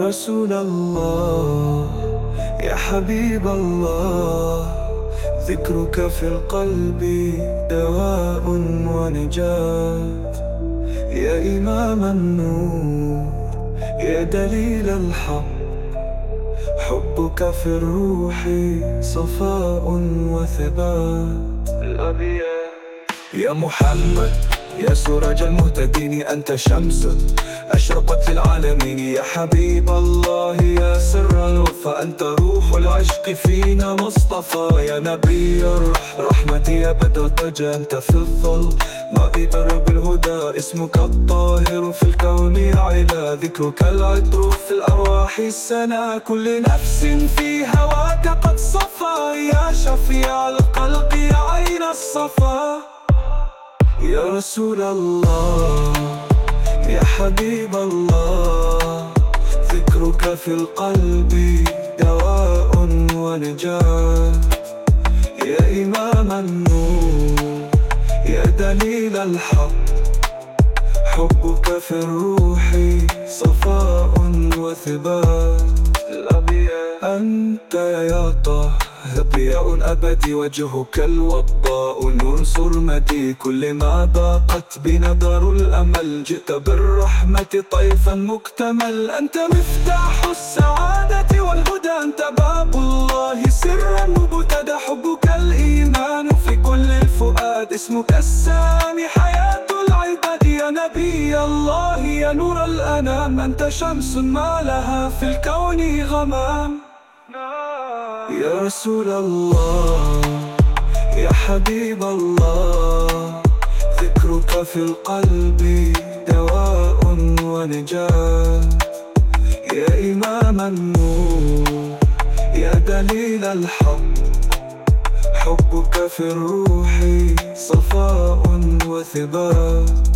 رسول الله يا حبيب الله. ذكرك في القلب دواء ونجاة. يا إمام النور يا دليل الحق. حبك في الروح صفاء وثبات. الأبيات. يا محمد. يا سراج المهتدين أنت شمس. أشرقت في العالمين يا حبيب الله يا سر الوفا. أنت روح العشق فينا مصطفى. يا نبي الرحمة يا بدر الدجى أنت في الظل ما درب الهدى. اسمك الطاهر في الكون علا ذكرك العطر في الأرواح السنا. كل نفس في هواك قد صفى يا شفيع القلق يا عين الصفا. يا رسول الله يا حبيب الله ذكرك في القلب دواء ونجاة. يا إمام النور يا دليل الحق. حبك في الروح صفاء وثبات. الأبيات أنت يا طه. ضياء أبدي وجهك الوضاء نور سرمتي كل ما ضاقت بنظر الأمل جئت بالرحمة طيفا مكتمل أنت مفتاح السعادة والهدى أنت باب الله سرا مبتدى حبك الإيمان في كل الفؤاد اسمك السامي حياة العباد يا نبي الله يا نور الأنام أنت شمس ما لها في الكون غمام. يا رسول الله يا حبيب الله ذكرك في القلب دواء ونجاة. يا إمام النور يا دليل الحق حبك في الروح صفاء وثبات.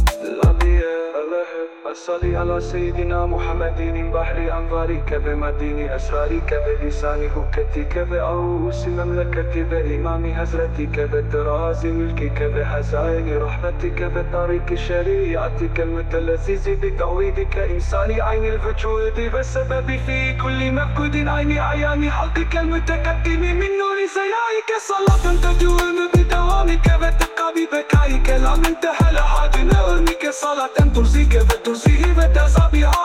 صلي على سيدنا محمد بحر أنظارك بمدين أسرارك بلسان حكتك بعروس مملكتك بإمام هزرتك بتراز ملكك بحزائن رحمتك بطريق شريعتك المتلذذ بتوحيدك إنسان عين الوجود بسبب في كل مفقود عين عيان حقك المتقدم من نور سيائك صلاة تدوم بدوامك وتبقى ببكائك لا منتهى sola ten tursi, que ve tursi y vete a sabia.